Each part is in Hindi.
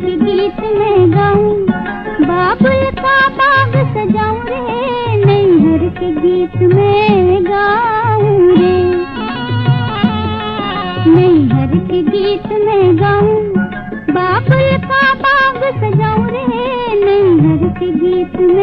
के गीत में गाऊं। बाबुल का बाग सजाऊं रे नैहर के गीत में गाऊं रे। नैहर के गीत में गाऊं बाबुल का बाग सजाऊं रे नैहर के गीत में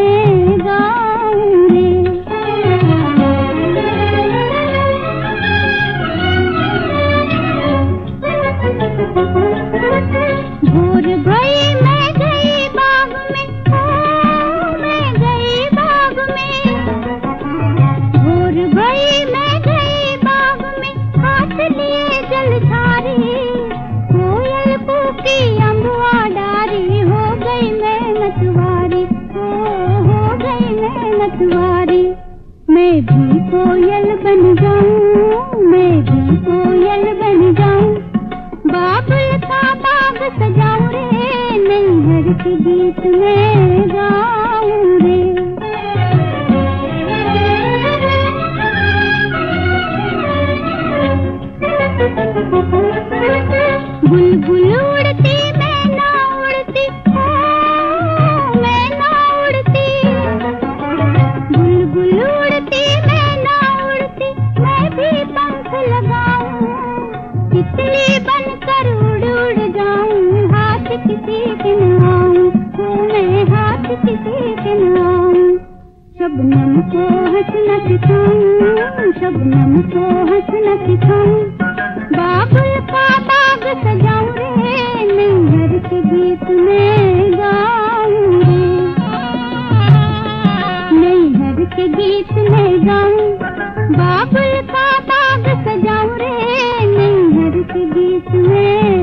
सजाऊं रे नैहर के गीत में गाऊं रे। बुलबुल किसी दिन आऊँ मैं हाथ किसी दिन आऊँ शबनम को हंसना सिखाऊं शबनम को हंसना सिखाऊं। बाबुल का बाग सजाऊं रे नंगर के गीत में गाऊं रे नैहर के गीत में गाऊं, बाबुल का बाग सजाऊं रे नैहर के गीत में